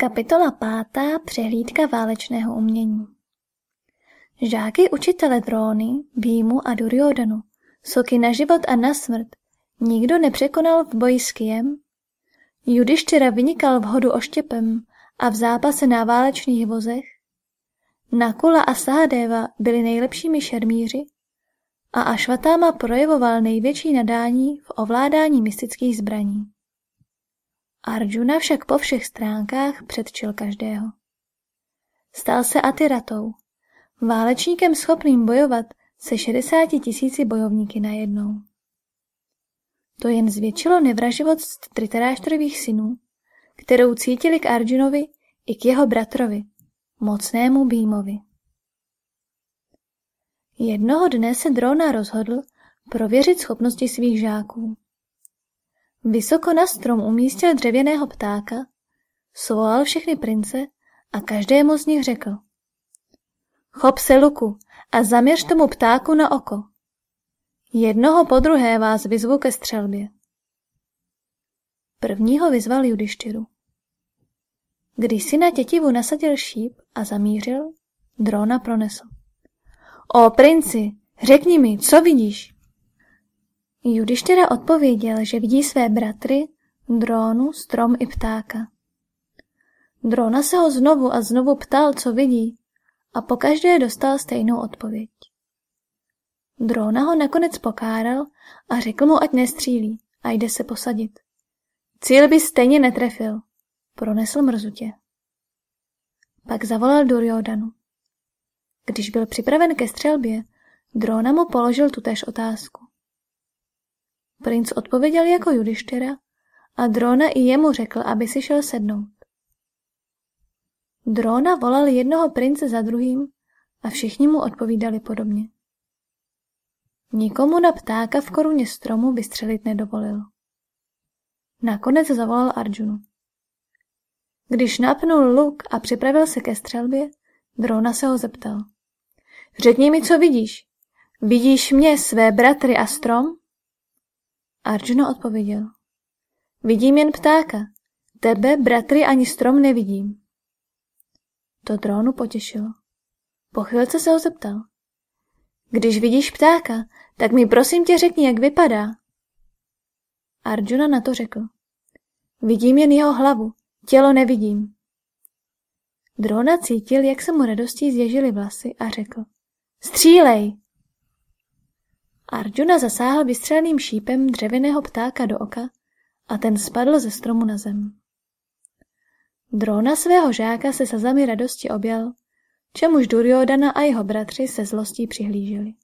Kapitola pátá Přehlídka válečného umění Žáky učitele Dróny, Bímu a Duryodanu, soky na život a na smrt, nikdo nepřekonal v boji s Kijem. Judištěra vynikal v hodu oštěpem a v zápase na válečných vozech. Nakula a Sahadeva byli nejlepšími šermíři a Ašvatáma projevoval největší nadání v ovládání mystických zbraní. Arjuna však po všech stránkách předčil každého. Stal se Atiratou, válečníkem schopným bojovat se 60 tisíci bojovníky najednou. To jen zvětšilo nevraživost Tritaráštrových synů, kterou cítili k Arjunovi i k jeho bratrovi, mocnému Bímovi. Jednoho dne se Drona rozhodl prověřit schopnosti svých žáků. Vysoko na strom umístil dřevěného ptáka, svolal všechny prince a každému z nich řekl. Chop se luku a zaměř tomu ptáku na oko. Jednoho po druhé vás vyzvu ke střelbě. Prvního vyzval Judištyru. Když si na tětivu nasadil šíp a zamířil, drona pronesl. O princi, řekni mi, co vidíš? Judištěra odpověděl, že vidí své bratry, drónu, strom i ptáka. Drona se ho znovu a znovu ptal, co vidí, a pokaždé dostal stejnou odpověď. Drona ho nakonec pokáral a řekl mu, ať nestřílí a jde se posadit. Cíl by stejně netrefil, pronesl mrzutě. Pak zavolal Duryodanu. Když byl připraven ke střelbě, Drona mu položil tutéž otázku. Princ odpověděl jako Judištěra a Drona i jemu řekl, aby si šel sednout. Drona volal jednoho prince za druhým a všichni mu odpovídali podobně. Nikomu na ptáka v koruně stromu vystřelit nedovolil. Nakonec zavolal Arjunu. Když napnul luk a připravil se ke střelbě, Drona se ho zeptal. Řekni mi, co vidíš. Vidíš mě, své bratry a strom? Arjuna odpověděl. Vidím jen ptáka. Tebe, bratry, ani strom nevidím. To drónu potěšilo. Po chvilce se ho zeptal. Když vidíš ptáka, tak mi prosím tě řekni, jak vypadá. Arjuna na to řekl. Vidím jen jeho hlavu, tělo nevidím. Drona cítil, jak se mu radostí zježily vlasy a řekl. Střílej! Arjuna zasáhl vystřeleným šípem dřevěného ptáka do oka a ten spadl ze stromu na zem. Drona svého žáka se sazami radosti objal, čemuž Duryodana a jeho bratři se zlostí přihlíželi.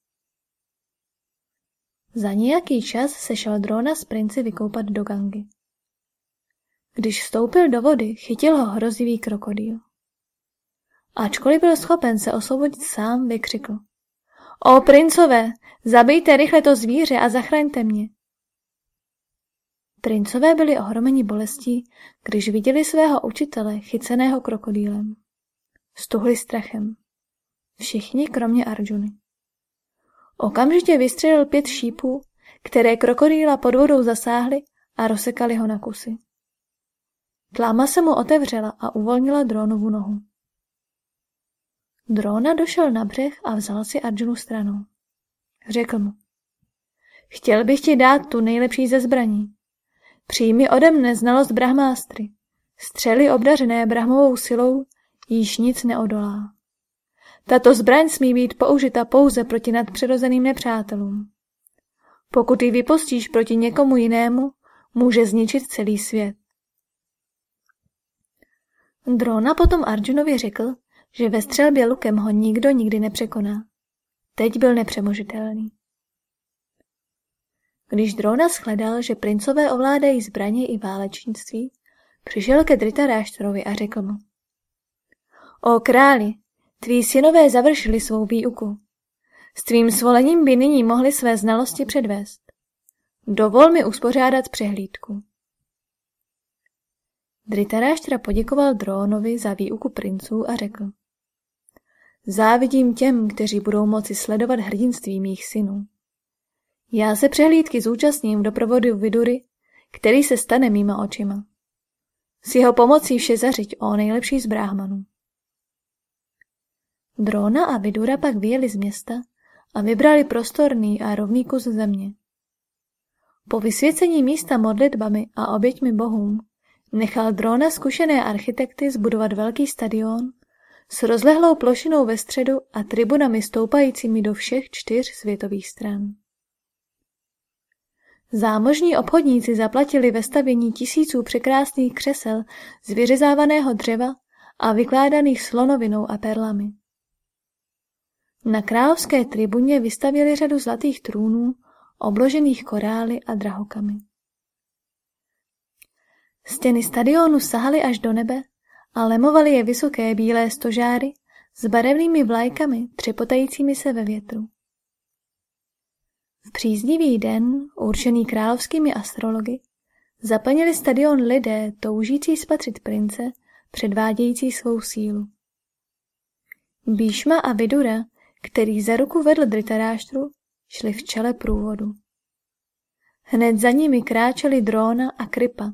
Za nějaký čas se šel Drona s princi vykoupat do Gangy. Když vstoupil do vody, chytil ho hrozivý krokodýl. Ačkoliv byl schopen se osvobodit sám, vykřikl. O princové, zabijte rychle to zvíře a zachraňte mě. Princové byli ohromeni bolestí, když viděli svého učitele chyceného krokodýlem. Stuhli strachem. Všichni kromě Arjuny. Okamžitě vystřelil pět šípů, které krokodýla pod vodou zasáhly a rozsekali ho na kusy. Tláma se mu otevřela a uvolnila drónovu nohu. Drona došel na břeh a vzal si Arjunu stranou. Řekl mu. Chtěl bych ti dát tu nejlepší ze zbraní. Přijmi ode mne znalost brahmástry. Střely obdařené brahmovou silou již nic neodolá. Tato zbraň smí být použita pouze proti nadpřirozeným nepřátelům. Pokud ji vypostíš proti někomu jinému, může zničit celý svět. Drona potom Arjunovi řekl, že ve střelbě lukem ho nikdo nikdy nepřekoná. Teď byl nepřemožitelný. Když Drona shledal, že princové ovládají zbraně i válečnictví, přišel ke Dritaráštrovi a řekl mu. O králi, tví synové završili svou výuku. S tvým svolením by nyní mohli své znalosti předvést. Dovol mi uspořádat přehlídku. Dritaráštra poděkoval Drónovi za výuku princů a řekl. Závidím těm, kteří budou moci sledovat hrdinství mých synů. Já se přehlídky zúčastním v doprovodu Vidury, který se stane mýma očima. S jeho pomocí vše zařiď, o nejlepší z bráhmanů. Drona a Vidura pak vyjeli z města a vybrali prostorný a rovný kus země. Po vysvěcení místa modlitbami a oběťmi bohům nechal Drona zkušené architekty zbudovat velký stadion s rozlehlou plošinou ve středu a tribunami stoupajícími do všech čtyř světových stran. Zámožní obchodníci zaplatili ve stavění tisíců překrásných křesel z vyřezávaného dřeva a vykládaných slonovinou a perlami. Na královské tribuně vystavili řadu zlatých trůnů, obložených korály a drahokamy. Stěny stadionu sahaly až do nebe a lemovaly je vysoké bílé stožáry s barevnými vlajkami třepotajícími se ve větru. V příznivý den, určený královskými astrology, zaplnili stadion lidé toužící spatřit prince, předvádějící svou sílu. Bíšma a Vidura, který za ruku vedl Dritaráštru, šli v čele průvodu. Hned za nimi kráčeli Dróna a Kripa,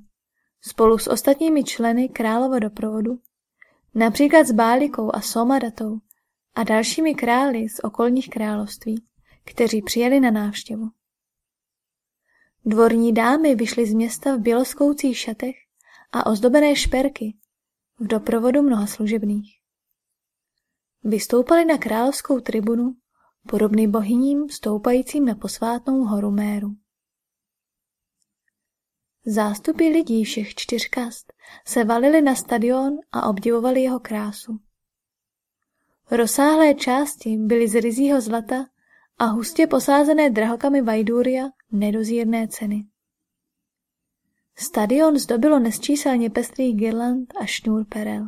spolu s ostatními členy králova doprovodu, například s Bálikou a Somadatou a dalšími králi z okolních království, kteří přijeli na návštěvu. Dvorní dámy vyšly z města v běloskoucích šatech a ozdobené šperky v doprovodu mnoha služebných. Vystoupali na královskou tribunu, podobný bohyním stoupajícím na posvátnou horu Méru. Zástupy lidí všech čtyř kast se valili na stadion a obdivovali jeho krásu. Rozsáhlé části byly z ryzího zlata a hustě posázené drahokami Vajduria nedozírné ceny. Stadion zdobilo nesčíselně pestrých girland a šňůr perel.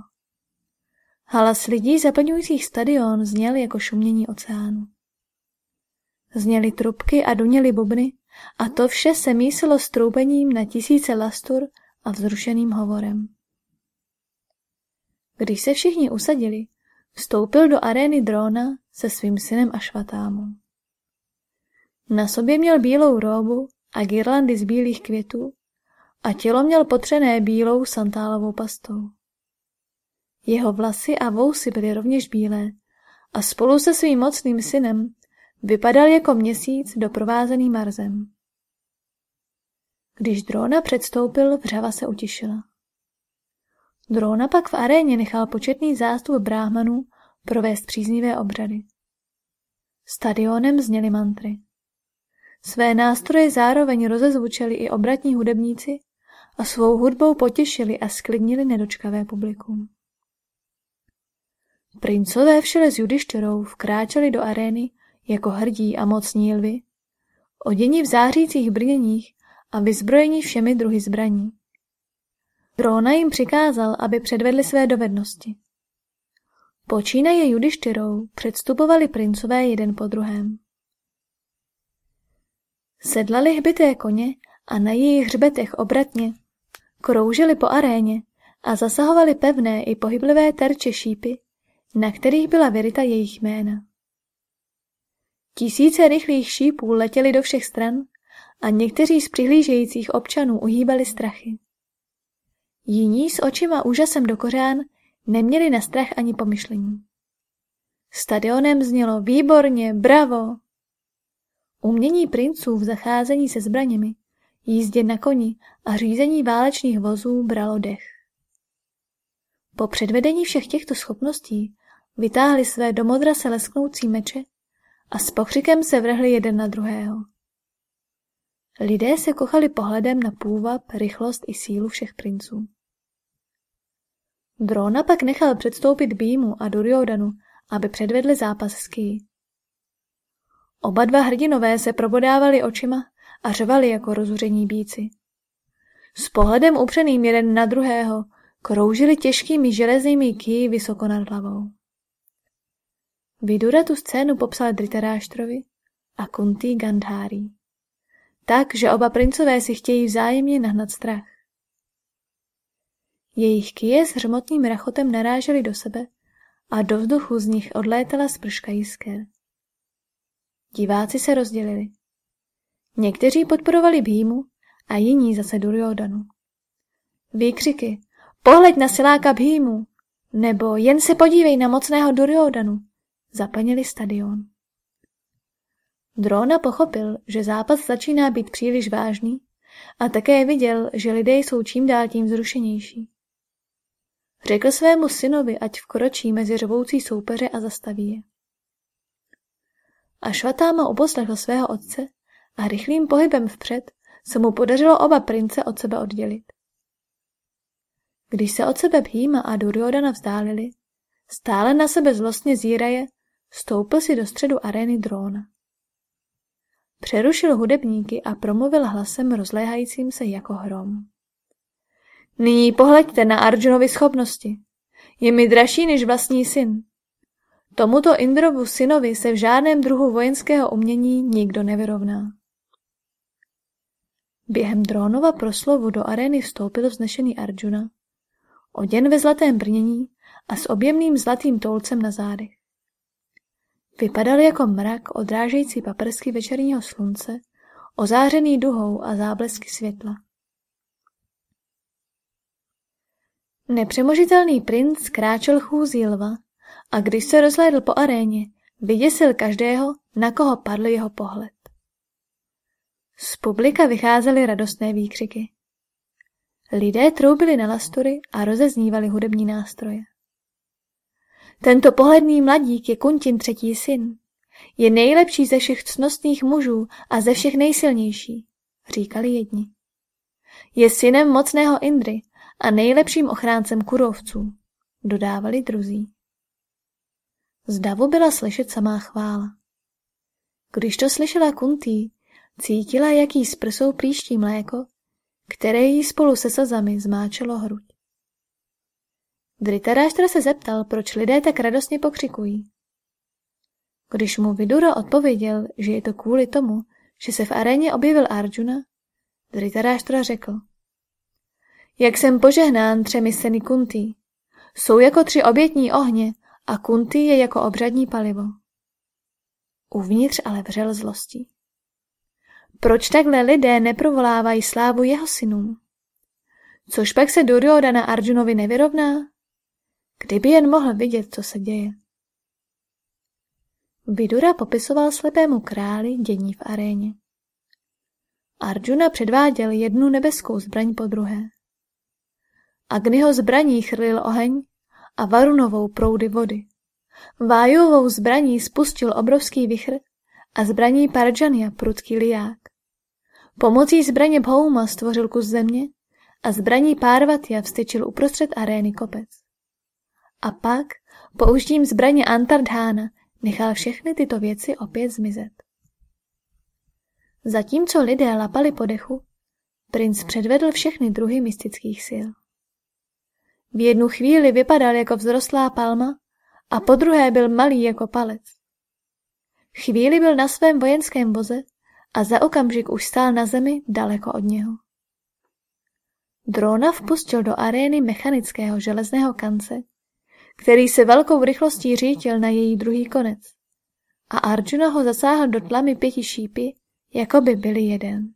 Halas lidí zaplňujících stadion zněl jako šumění oceánu. Zněly trubky a duněly bubny a to vše se mísilo stroupením na tisíce lastur a vzrušeným hovorem. Když se všichni usadili, vstoupil do arény dróna se svým synem Ašvatámou. Na sobě měl bílou róbu a girlandy z bílých květů a tělo měl potřené bílou santálovou pastou. Jeho vlasy a vousy byly rovněž bílé a spolu se svým mocným synem vypadal jako měsíc doprovázený Marzem. Když Drona předstoupil, vřava se utišila. Drona pak v aréně nechal početný zástup bráhmanů provést příznivé obřady. Stadionem zněly mantry. Své nástroje zároveň rozezvučeli i obratní hudebníci a svou hudbou potěšili a sklidnili nedočkavé publikum. Princové v čele s Judištěrou vkráčeli do arény jako hrdí a mocní lvy, oděni v zářících brněních a vyzbrojeni všemi druhy zbraní. Drona jim přikázal, aby předvedli své dovednosti. Počínaje Judištěrou předstupovali princové jeden po druhém. Sedlali hbité koně a na jejich hřbetech obratně, kroužili po aréně a zasahovali pevné i pohyblivé terče šípy, na kterých byla vyryta jejich jména. Tisíce rychlých šípů letěly do všech stran a někteří z přihlížejících občanů uhýbali strachy. Jiní s očima úžasem do kořán neměli na strach ani pomyšlení. Stadionem znělo výborně, bravo, Umění princů v zacházení se zbraněmi, jízdě na koni a řízení válečných vozů bralo dech. Po předvedení všech těchto schopností vytáhli své do modra se lesknoucí meče a s pokřikem se vrhli jeden na druhého. Lidé se kochali pohledem na půvab, rychlost i sílu všech princů. Drona pak nechal předstoupit Bímu a Duryodanu, aby předvedli zápas s Ký. Oba dva hrdinové se probodávali očima a řvali jako rozuření bíci. S pohledem upřeným jeden na druhého kroužili těžkými železnými ký vysoko nad hlavou. Vidura tu scénu popsal Dritaráštrovi a Kunti Gandhári. Tak, že oba princové si chtějí vzájemně nahnat strach. Jejich kije s hřmotným rachotem narážely do sebe a do vzduchu z nich odlétala sprška jisker. Diváci se rozdělili. Někteří podporovali Bhímu a jiní zase Duryodanu. Výkřiky Pohleď na siláka Bhímu, nebo jen se podívej na mocného Duryodanu, zaplnili stadion. Drona pochopil, že zápas začíná být příliš vážný a také viděl, že lidé jsou čím dál tím zrušenější. Řekl svému synovi, ať vkročí mezi řvoucí soupeře a zastaví je. A Švatáma uposlechl svého otce a rychlým pohybem vpřed se mu podařilo oba prince od sebe oddělit. Když se od sebe Bhýma a Duryodana vzdálili, stále na sebe zlostně zíraje, stoupil si do středu arény dróna. Přerušil hudebníky a promluvil hlasem rozléhajícím se jako hrom. Nyní pohleďte na Arjunovi schopnosti. Je mi dražší než vlastní syn. Tomuto Indrovu synovi se v žádném druhu vojenského umění nikdo nevyrovná. Během drónova proslovu do arény vstoupil vznešený Arjuna, oděn ve zlatém brnění a s objemným zlatým toulcem na zádech. Vypadal jako mrak odrážející paprsky večerního slunce, ozářený duhou a záblesky světla. Nepřemožitelný princ kráčel chůzí lva a když se rozhlédl po aréně, vyděsil každého, na koho padl jeho pohled. Z publika vycházely radostné výkřiky. Lidé troubili na lastury a rozeznívali hudební nástroje. Tento pohledný mladík je Kuntin třetí syn. Je nejlepší ze všech cnostných mužů a ze všech nejsilnější, říkali jedni. Je synem mocného Indry a nejlepším ochráncem kurovců, dodávali druzí. Z davu byla slyšet samá chvála. Když to slyšela Kuntý, cítila, jaký z prsou příští mléko, které jí spolu se slzami zmáčelo hruď. Dritaráštra se zeptal, proč lidé tak radostně pokřikují. Když mu Vidura odpověděl, že je to kvůli tomu, že se v aréně objevil Arjuna, Dritaráštra řekl. Jak jsem požehnán třemi seny Kunty. Jsou jako tři obětní ohně a Kunty je jako obřadní palivo. Uvnitř ale vřel zlostí. Proč takhle lidé neprovolávají slávu jeho synům? Což pak se Duryodhana Arjunovi nevyrovná? Kdyby jen mohl vidět, co se děje. Vidura popisoval slepému králi dění v aréně. Arjuna předváděl jednu nebeskou zbraň po druhé. Agniho zbraní chrlil oheň a Varunovou proudy vody. Vájovou zbraní spustil obrovský vichr a zbraní Parjanya prudký liák. Pomocí zbraně Bhouma stvořil kus země a zbraní Párvatya vstyčil uprostřed arény kopec. A pak použitím zbraně Antardhána nechal všechny tyto věci opět zmizet. Zatímco lidé lapali po dechu, princ předvedl všechny druhy mystických sil. V jednu chvíli vypadal jako vzrostlá palma a po druhé byl malý jako palec. Chvíli byl na svém vojenském voze a za okamžik už stál na zemi daleko od něho. Drona vpustil do arény mechanického železného kance, který se velkou rychlostí řítil na její druhý konec. A Arjuna ho zasáhl do tlamy pěti šípy, jako by byli jeden.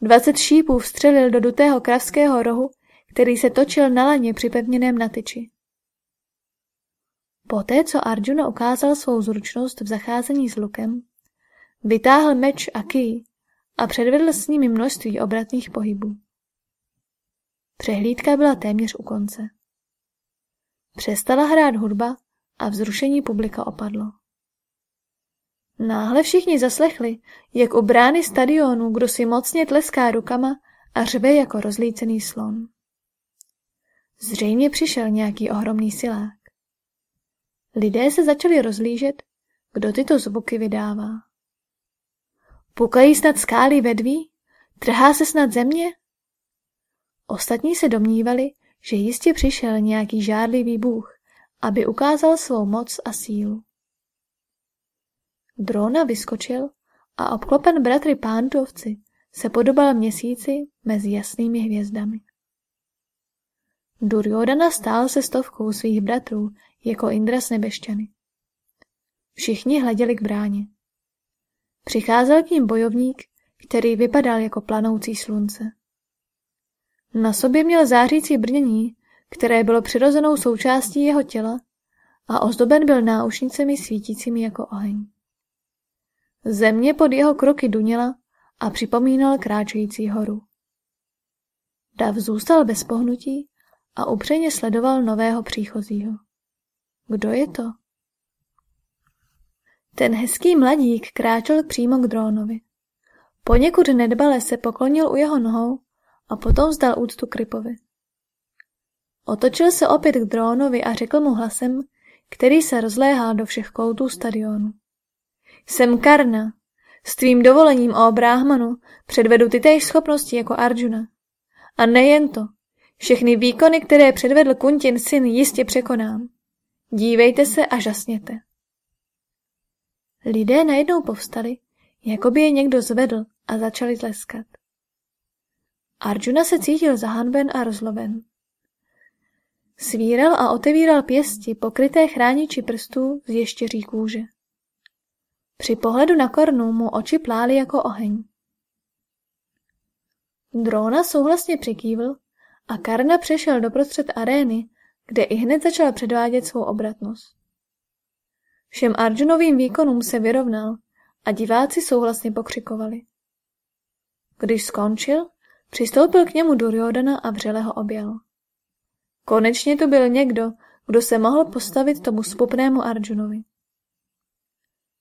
Dvacet šípů vstřelil do dutého kravského rohu, který se točil na laně připevněném na tyči. Poté, co Arjuna ukázal svou zručnost v zacházení s lukem, vytáhl meč a ký a předvedl s nimi množství obratných pohybů. Přehlídka byla téměř u konce. Přestala hrát hudba a vzrušení publika opadlo. Náhle všichni zaslechli, jak u brány stadionu kdo si mocně tleská rukama a řve jako rozlícený slon. Zřejmě přišel nějaký ohromný silák. Lidé se začali rozlížet, kdo tyto zvuky vydává. Pukají snad skály vedví? Trhá se snad země? Ostatní se domnívali, že jistě přišel nějaký žádlivý bůh, aby ukázal svou moc a sílu. Drona vyskočil a obklopen bratry pándovci se podobal měsíci mezi jasnými hvězdami. Duryodhana stál se stovkou svých bratrů jako Indra s nebešťany. Všichni hleděli k bráně. Přicházel k ním bojovník, který vypadal jako planoucí slunce. Na sobě měl zářící brnění, které bylo přirozenou součástí jeho těla a ozdoben byl náušnicemi svítícími jako oheň. Země pod jeho kroky duněla a připomínal kráčející horu. Dav zůstal bez pohnutí a upřeně sledoval nového příchozího. Kdo je to? Ten hezký mladík kráčel přímo k drónovi. Poněkud nedbale se poklonil u jeho nohou a potom vzdal úctu Krypovi. Otočil se opět k drónovi a řekl mu hlasem, který se rozléhal do všech koutů stadionu. Jsem Karna. S tvým dovolením o Bráhmanu předvedu ty též schopnosti jako Arjuna. A nejen to. Všechny výkony, které předvedl Kuntin syn, jistě překonám. Dívejte se a žasněte. Lidé najednou povstali, jako by je někdo zvedl a začali tleskat. Arjuna se cítil zahanben a rozloven. Svíral a otevíral pěsti pokryté chrániči prstů z ještěří kůže. Při pohledu na kornu mu oči plály jako oheň. Drona souhlasně přikývl a Karna přešel doprostřed arény, kde i hned začal předvádět svou obratnost. Všem Arjunovým výkonům se vyrovnal a diváci souhlasně pokřikovali. Když skončil, přistoupil k němu Duryodhana a vřele ho objal. Konečně to byl někdo, kdo se mohl postavit tomu spupnému Arjunovi.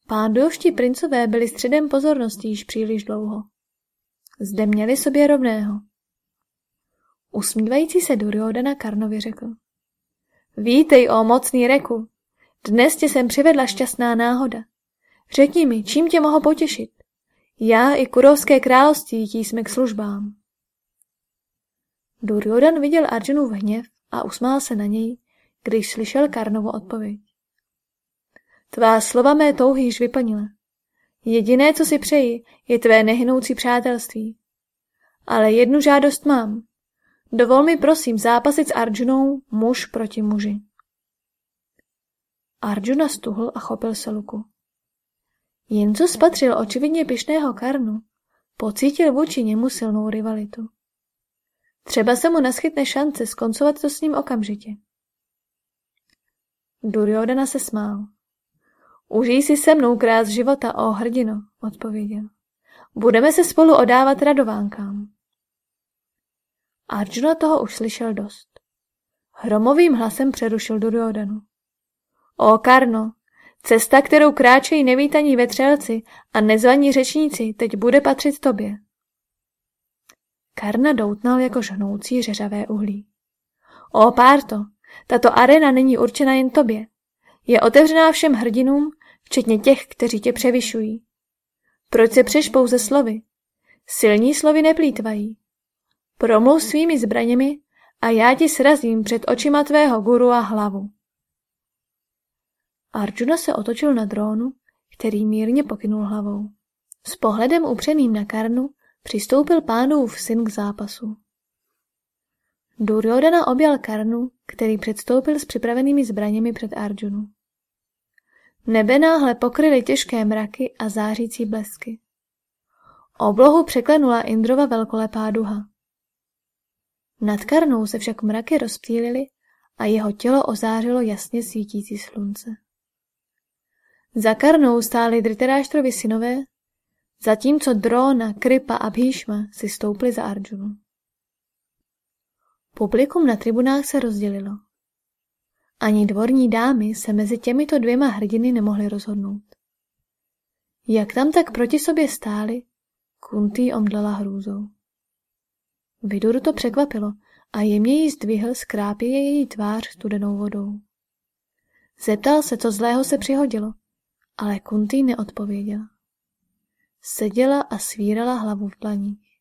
Pándovští princové byli středem pozornosti již příliš dlouho. Zde měli sobě rovného. Usmívající se Duryodhana Karnovi řekl. Vítej, o mocný reku. Dnes tě jsem přivedla šťastná náhoda. Řekni mi, čím tě mohu potěšit? Já i Kurovské království jsme k službám. Duryodan viděl Arjunův hněv a usmál se na něj, když slyšel Karnovu odpověď. Tvá slova mé touhy již vyplnila. Jediné, co si přeji, je tvé nehynoucí přátelství. Ale jednu žádost mám. Dovol mi prosím zápasit s Arjunou muž proti muži. Arjuna stuhl a chopil se luku. Jen co spatřil očividně pišného Karnu, pocítil vůči němu silnou rivalitu. Třeba se mu naskytne šance skoncovat to s ním okamžitě. Duryodhana se smál. Užij si se mnou krás života, o hrdino, odpověděl. Budeme se spolu odávat radovánkám. Arjuna toho už slyšel dost. Hromovým hlasem přerušil Duryodhanu. O Karno, cesta, kterou kráčejí nevítaní vetřelci a nezvaní řečníci, teď bude patřit tobě. Karna doutnal jako žhnoucí řeřavé uhlí. O Párto, tato arena není určena jen tobě. Je otevřená všem hrdinům, včetně těch, kteří tě převyšují. Proč se přeš pouze slovy? Silní slovy neplýtvají. Promluv svými zbraněmi a já ti srazím před očima tvého guru a hlavu. Arjuna se otočil na drónu, který mírně pokynul hlavou. S pohledem upřeným na Karnu přistoupil pánův syn k zápasu. Duryodhana objal Karnu, který předstoupil s připravenými zbraněmi před Arjunu. Nebe náhle pokryly těžké mraky a zářící blesky. Oblohu překlenula Indrova velkolepá duha. Nad Karnou se však mraky rozptýlily a jeho tělo ozářilo jasně svítící slunce. Za Karnou stáli Dritaráštrovi synové, zatímco Drona, Kripa a Bhishma si stoupli za Arjunu. Publikum na tribunách se rozdělilo. Ani dvorní dámy se mezi těmito dvěma hrdiny nemohly rozhodnout. Jak tam tak proti sobě stáli, Kuntý omdlela hrůzou. Viduru to překvapilo a jemně jí zdvihl skrápěje její tvář studenou vodou. Zeptal se, co zlého se přihodilo, ale Kuntý neodpověděla. Seděla a svírala hlavu v dlaních.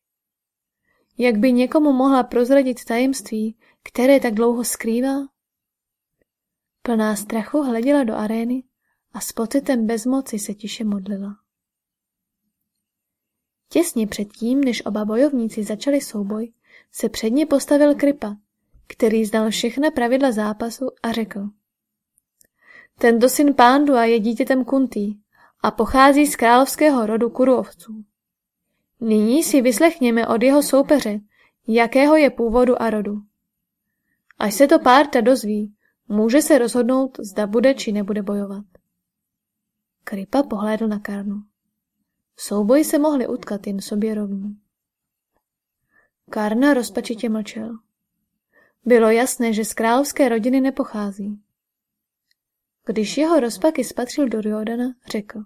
Jak by někomu mohla prozradit tajemství, které tak dlouho skrývá? Plná strachu hleděla do arény a s pocitem bezmoci se tiše modlila. Těsně předtím, než oba bojovníci začali souboj, se před ně postavil Kripa, který znal všechna pravidla zápasu a řekl. Tento syn Pándua je dítětem Kuntý a pochází z královského rodu Kuruovců. Nyní si vyslechněme od jeho soupeře, jakého je původu a rodu. Až se to párta dozví, může se rozhodnout, zda bude či nebude bojovat. Kripa pohlédl na Karnu. Souboji se mohli utkat jen sobě rovní. Karna rozpačitě mlčel. Bylo jasné, že z královské rodiny nepochází. Když jeho rozpaky spatřil do Riodana, řekl.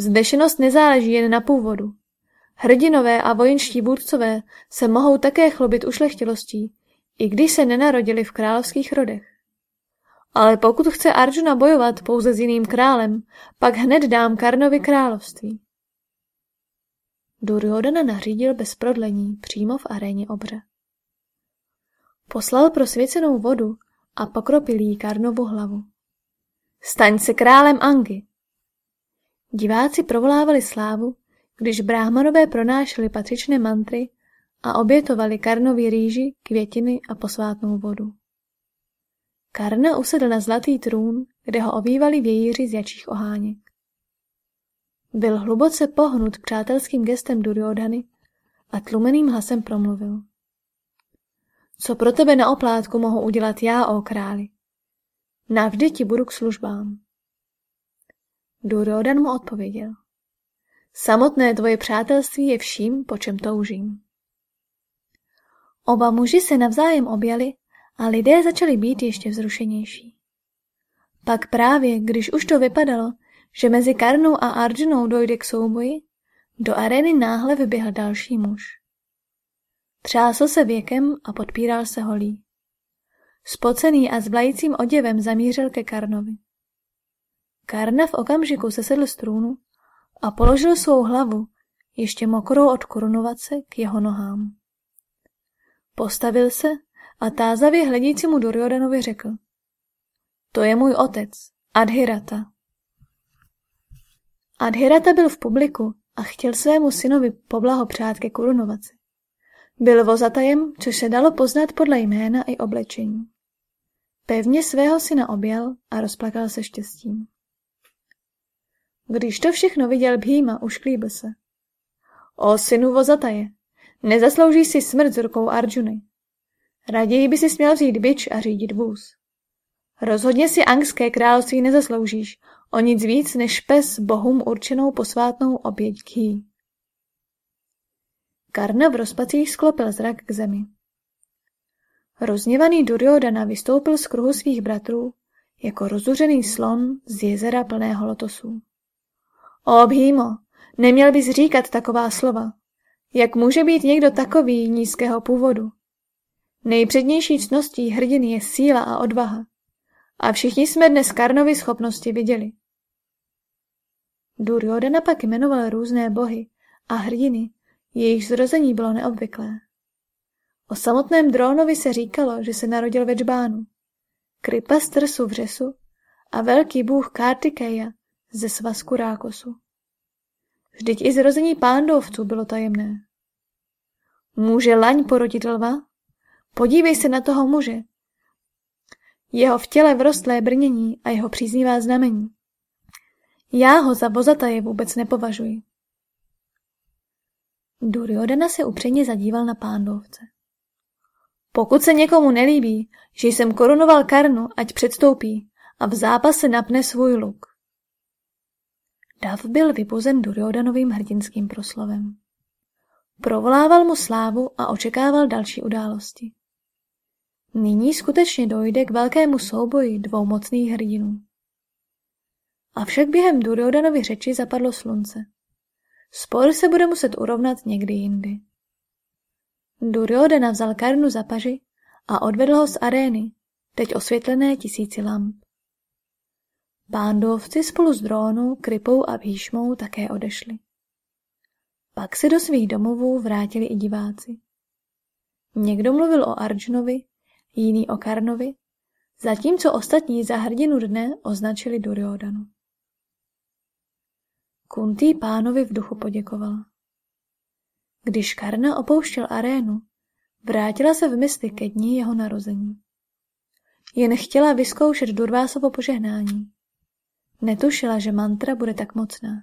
Zdešenost nezáleží jen na původu. Hrdinové a vojenští vůdcové se mohou také chlubit ušlechtilostí, i když se nenarodili v královských rodech. Ale pokud chce Arjuna bojovat pouze s jiným králem, pak hned dám Karnovi království. Duryodhana nařídil bez prodlení přímo v aréně obře. Poslal prosvěcenou vodu a pokropil jí Karnovu hlavu. Staň se králem Angy. Diváci provolávali slávu, když bráhmanové pronášeli patřičné mantry a obětovali Karnovi rýži, květiny a posvátnou vodu. Karna usedl na zlatý trůn, kde ho ovývali vějíři z jačích oháněk. Byl hluboce pohnut přátelským gestem Duryodhany a tlumeným hlasem promluvil. Co pro tebe na oplátku mohu udělat já, o králi? Navždy ti budu k službám. Duryodan mu odpověděl. Samotné tvoje přátelství je vším, po čem toužím. Oba muži se navzájem objali a lidé začali být ještě vzrušenější. Pak právě, když už to vypadalo, že mezi Karnou a Arjunou dojde k souboji, do arény náhle vyběhl další muž. Třásl se věkem a podpíral se holí. Spocený a s vlajícím oděvem zamířil ke Karnovi. Karna v okamžiku sesedl z trůnu a položil svou hlavu, ještě mokrou od korunovace, k jeho nohám. Postavil se a tázavě hledícímu Duryodanovi řekl. To je můj otec, Adhirata. Adhirata byl v publiku a chtěl svému synovi poblahopřát ke korunovaci. Byl vozatajem, což se dalo poznat podle jména i oblečení. Pevně svého syna objel a rozplakal se štěstím. Když to všechno viděl Bhýma, ušklíbil se. O synu vozataje, nezaslouží si smrt z rukou Arjuny. Raději by si směl vzít bič a řídit vůz. Rozhodně si angské království nezasloužíš, o nic víc než pes bohům určenou posvátnou oběť ký. Karna v rozpacích sklopil zrak k zemi. Rozněvaný Duryodana vystoupil z kruhu svých bratrů jako rozuřený slon z jezera plného lotosů. O Bhýmo, neměl bys říkat taková slova. Jak může být někdo takový nízkého původu? Nejpřednější cností hrdiny je síla a odvaha. A všichni jsme dnes Karnovy schopnosti viděli. Duryodhana pak jmenoval různé bohy a hrdiny, jejich zrození bylo neobvyklé. O samotném Drónovi se říkalo, že se narodil ve Džbánu. Kripa z Trsu v Řesu a velký bůh Kartikeya ze svazku Rákosu. Vždyť i zrození pándovců bylo tajemné. Může laň porodit lva? Podívej se na toho muže. Jeho v těle vrostlé brnění a jeho příznivá znamení. Já ho za vozataje vůbec nepovažuji. Duryodhana se upřeně zadíval na pándovce. Pokud se někomu nelíbí, že jsem korunoval Karnu, ať předstoupí a v zápase napne svůj luk. Dav byl vypozen Duryodanovým hrdinským proslovem. Provolával mu slávu a očekával další události. Nyní skutečně dojde k velkému souboji dvou mocných hrdinů. Avšak během Duryodanovy řeči zapadlo slunce. Spor se bude muset urovnat někdy jindy. Duryodhana vzal Karnu za paži a odvedl ho z arény, teď osvětlené tisíci lamp. Pándovci spolu s Drónou, Kripou a Bhíšmou také odešli. Pak se do svých domovů vrátili i diváci. Někdo mluvil o Arjunovi, jiný o Karnovi, zatímco ostatní za hrdinu dne označili Duryodanu. Kuntý pánovi v duchu poděkovala. Když Karna opouštěl arénu, vrátila se v mysli ke dní jeho narození. Jen chtěla vyzkoušet Durvásovo požehnání. Netušila, že mantra bude tak mocná.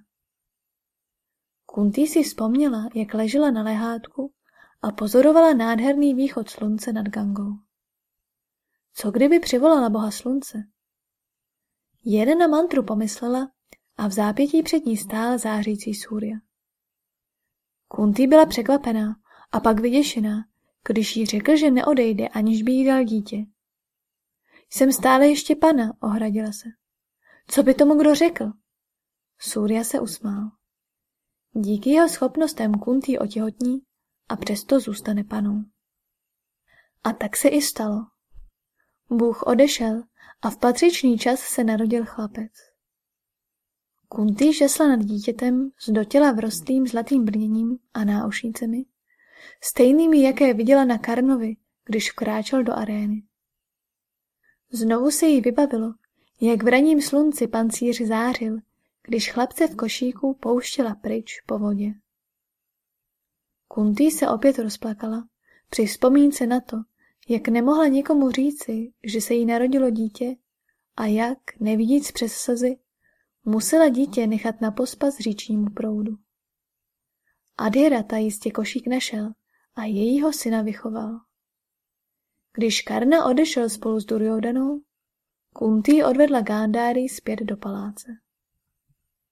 Kuntý si vzpomněla, jak ležela na lehátku a pozorovala nádherný východ slunce nad Gangou. Co kdyby přivolala boha slunce? Jeden na mantru pomyslela a v zápětí před ní stál zářící Surya. Kunti byla překvapená a pak vyděšená, když jí řekl, že neodejde, aniž by jí dal dítě. Jsem stále ještě pana, ohradila se. Co by tomu kdo řekl? Surya se usmál. Díky jeho schopnostem Kunti otěhotní a přesto zůstane panou. A tak se i stalo. Bůh odešel a v patřičný čas se narodil chlapec. Kunti žesla nad dítětem s dotěla vrostlým zlatým brněním a náušnicemi, stejnými, jaké viděla na Karnovi, když vkráčel do arény. Znovu se jí vybavilo, jak v raním slunci pancíř zářil, když chlapce v košíku pouštěla pryč po vodě. Kuntý se opět rozplakala při vzpomínce na to, jak nemohla někomu říci, že se jí narodilo dítě a jak, nevidíc přes slzy, musela dítě nechat na pospas říčnímu proudu. ta jistě košík našel a jejího syna vychoval. Když Karna odešel spolu s Duryodanou, Kuntý odvedla Gándáry zpět do paláce.